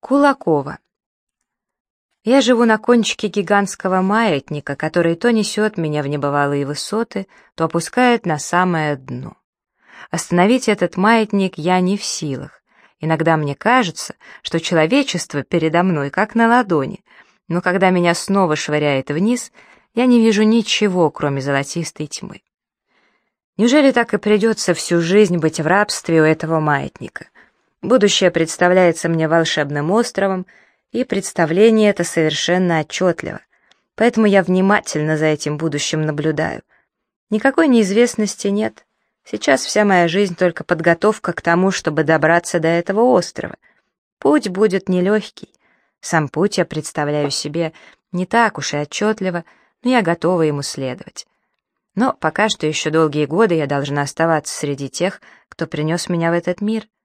Кулакова. Я живу на кончике гигантского маятника, который то несет меня в небывалые высоты, то опускает на самое дно. Остановить этот маятник я не в силах. Иногда мне кажется, что человечество передо мной как на ладони, но когда меня снова швыряет вниз, я не вижу ничего, кроме золотистой тьмы. Неужели так и придется всю жизнь быть в рабстве у этого маятника? Будущее представляется мне волшебным островом, и представление это совершенно отчетливо. Поэтому я внимательно за этим будущим наблюдаю. Никакой неизвестности нет. Сейчас вся моя жизнь только подготовка к тому, чтобы добраться до этого острова. Путь будет нелегкий. Сам путь я представляю себе не так уж и отчетливо, но я готова ему следовать. Но пока что еще долгие годы я должна оставаться среди тех, кто принес меня в этот мир —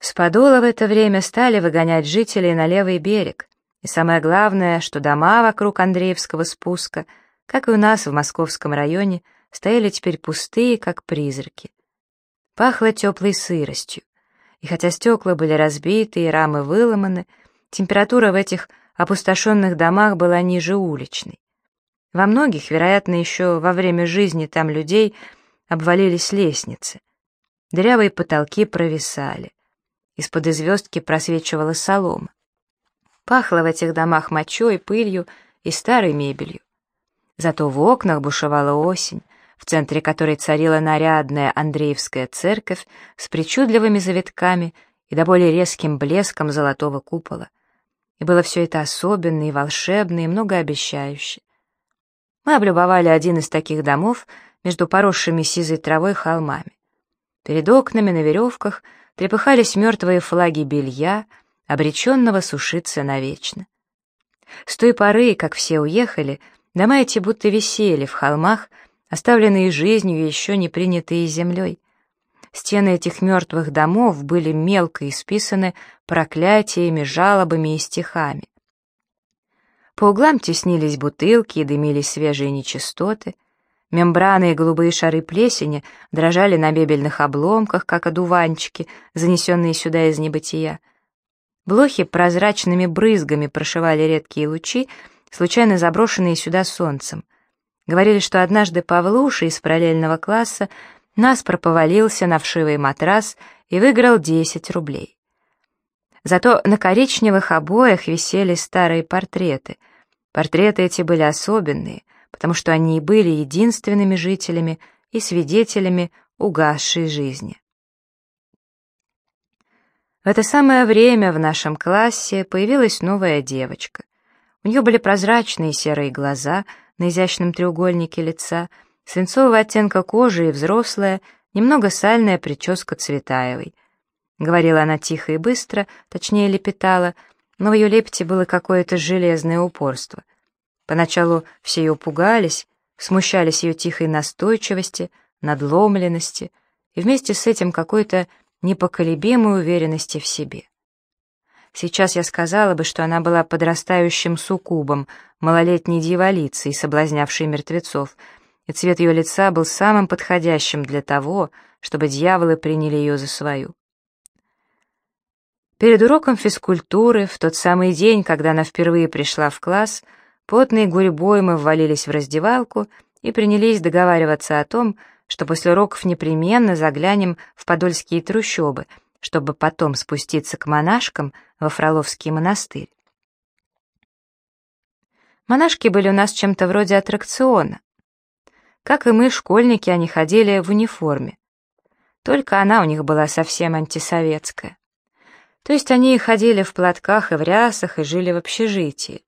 с Подола в это время стали выгонять жителей на левый берег, и самое главное, что дома вокруг Андреевского спуска, как и у нас в московском районе, стояли теперь пустые, как призраки. Пахло теплой сыростью, и хотя стекла были разбиты и рамы выломаны, температура в этих опустошенных домах была ниже уличной. Во многих, вероятно, еще во время жизни там людей обвалились лестницы. Дырявые потолки провисали. Из-под звездки просвечивала солома. Пахло в этих домах мочой, пылью и старой мебелью. Зато в окнах бушевала осень, в центре которой царила нарядная Андреевская церковь с причудливыми завитками и до более резким блеском золотого купола. И было все это особенно и волшебно, и многообещающе. Мы облюбовали один из таких домов между поросшими сизой травой холмами. Перед окнами на веревках — трепыхались мертвые флаги белья, обреченного сушиться навечно. С той поры, как все уехали, дома эти будто висели в холмах, оставленные жизнью еще не принятые землей. Стены этих мертвых домов были мелко исписаны проклятиями, жалобами и стихами. По углам теснились бутылки и дымились свежие нечистоты — Мембраны и голубые шары плесени дрожали на мебельных обломках, как одуванчики, занесенные сюда из небытия. Блохи прозрачными брызгами прошивали редкие лучи, случайно заброшенные сюда солнцем. Говорили, что однажды Павлуша из параллельного класса наспор повалился на вшивый матрас и выиграл 10 рублей. Зато на коричневых обоях висели старые портреты. Портреты эти были особенные — потому что они были единственными жителями и свидетелями угасшей жизни. В это самое время в нашем классе появилась новая девочка. У нее были прозрачные серые глаза на изящном треугольнике лица, свинцового оттенка кожи и взрослая, немного сальная прическа Цветаевой. Говорила она тихо и быстро, точнее лепетала, но в ее лепте было какое-то железное упорство — Поначалу все ее пугались, смущались ее тихой настойчивости, надломленности и вместе с этим какой-то непоколебимой уверенности в себе. Сейчас я сказала бы, что она была подрастающим суккубом, малолетней дьяволицей, соблазнявшей мертвецов, и цвет ее лица был самым подходящим для того, чтобы дьяволы приняли ее за свою. Перед уроком физкультуры, в тот самый день, когда она впервые пришла в класс, Потной гурьбой мы ввалились в раздевалку и принялись договариваться о том, что после уроков непременно заглянем в подольские трущобы, чтобы потом спуститься к монашкам во Фроловский монастырь. Монашки были у нас чем-то вроде аттракциона. Как и мы, школьники, они ходили в униформе. Только она у них была совсем антисоветская. То есть они ходили в платках и в рясах и жили в общежитии.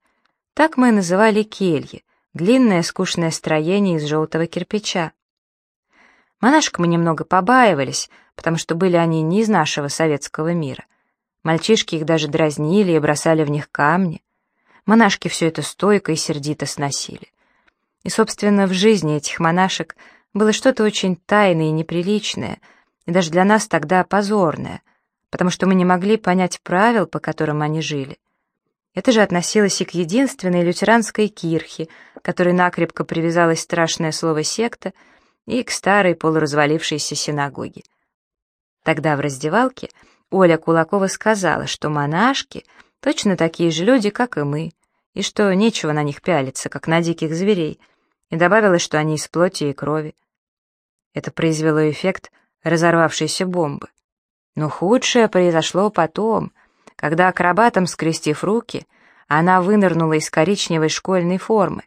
Так мы называли кельи, длинное скучное строение из желтого кирпича. Монашек мы немного побаивались, потому что были они не из нашего советского мира. Мальчишки их даже дразнили и бросали в них камни. Монашки все это стойко и сердито сносили. И, собственно, в жизни этих монашек было что-то очень тайное и неприличное, и даже для нас тогда позорное, потому что мы не могли понять правил, по которым они жили. Это же относилось и к единственной лютеранской кирхе, которой накрепко привязалось страшное слово «секта», и к старой полуразвалившейся синагоге. Тогда в раздевалке Оля Кулакова сказала, что монашки точно такие же люди, как и мы, и что нечего на них пялиться, как на диких зверей, и добавила, что они из плоти и крови. Это произвело эффект разорвавшейся бомбы. Но худшее произошло потом, когда акробатом, скрестив руки, она вынырнула из коричневой школьной формы.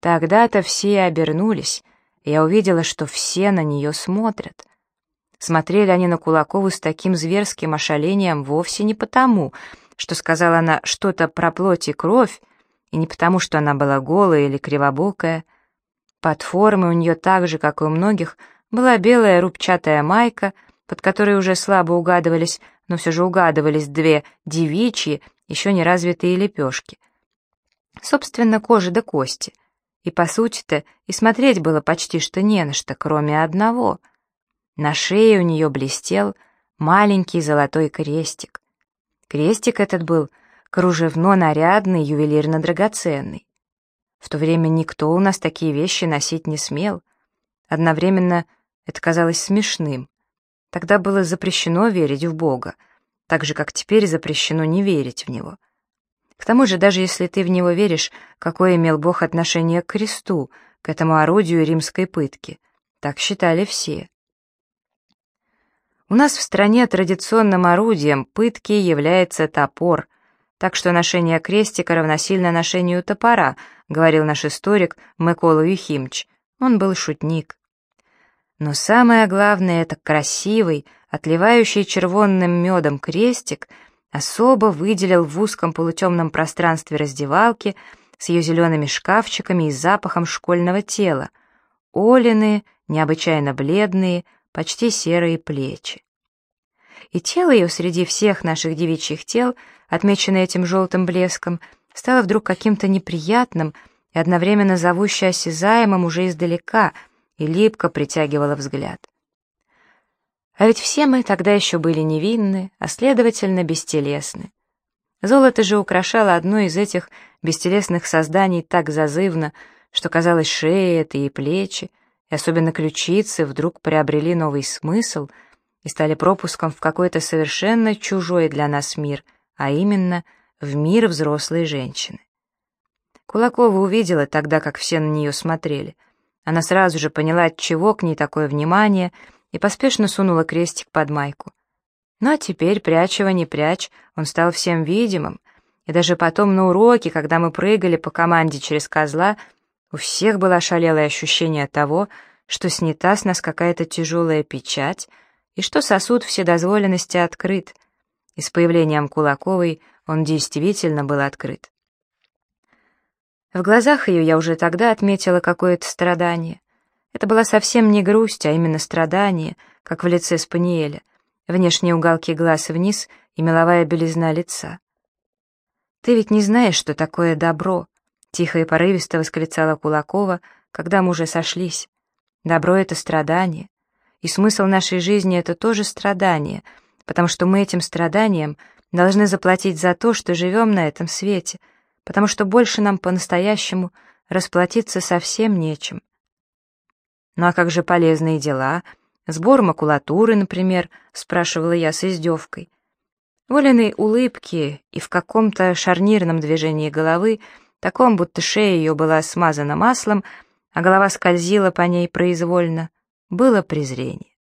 Тогда-то все обернулись, я увидела, что все на нее смотрят. Смотрели они на Кулакову с таким зверским ошалением вовсе не потому, что сказала она что-то про плоть и кровь, и не потому, что она была голая или кривобокая. Под формой у нее так же, как и у многих, была белая рубчатая майка, под которой уже слабо угадывались, но все же угадывались две девичьи, еще не развитые лепешки. Собственно, кожа да кости. И, по сути-то, и смотреть было почти что не на что, кроме одного. На шее у нее блестел маленький золотой крестик. Крестик этот был кружевно-нарядный, ювелирно-драгоценный. В то время никто у нас такие вещи носить не смел. Одновременно это казалось смешным. Тогда было запрещено верить в Бога, так же, как теперь запрещено не верить в Него. К тому же, даже если ты в Него веришь, какое имел Бог отношение к кресту, к этому орудию римской пытки? Так считали все. У нас в стране традиционным орудием пытки является топор, так что ношение крестика равносильно ношению топора, говорил наш историк Микола Юхимч. Он был шутник. Но самое главное — это красивый, отливающий червонным медом крестик особо выделил в узком полутемном пространстве раздевалки с ее зелеными шкафчиками и запахом школьного тела, олины, необычайно бледные, почти серые плечи. И тело ее среди всех наших девичьих тел, отмеченное этим желтым блеском, стало вдруг каким-то неприятным и одновременно зовуще осязаемым уже издалека — и липко притягивала взгляд. А ведь все мы тогда еще были невинны, а следовательно бестелесны. Золото же украшало одно из этих бестелесных созданий так зазывно, что казалось шея это и плечи, и особенно ключицы вдруг приобрели новый смысл и стали пропуском в какой-то совершенно чужой для нас мир, а именно в мир взрослой женщины. Кулакова увидела тогда, как все на нее смотрели — она сразу же поняла, от чего к ней такое внимание, и поспешно сунула крестик под майку. Ну а теперь, прячь его, не прячь, он стал всем видимым. И даже потом на уроке, когда мы прыгали по команде через козла, у всех было ошалелое ощущение того, что снята с нас какая-то тяжелая печать, и что сосуд вседозволенности открыт. И с появлением Кулаковой он действительно был открыт. В глазах ее я уже тогда отметила какое-то страдание. Это была совсем не грусть, а именно страдание, как в лице Спаниеля, внешние уголки глаз вниз и меловая белизна лица. «Ты ведь не знаешь, что такое добро», — тихо и порывисто восклицала Кулакова, когда мы уже сошлись. «Добро — это страдание, и смысл нашей жизни — это тоже страдание, потому что мы этим страданием должны заплатить за то, что живем на этом свете — потому что больше нам по-настоящему расплатиться совсем нечем. Ну а как же полезные дела? Сбор макулатуры, например, спрашивала я с издевкой. Воленой улыбки и в каком-то шарнирном движении головы, таком, будто шея ее была смазана маслом, а голова скользила по ней произвольно, было презрение.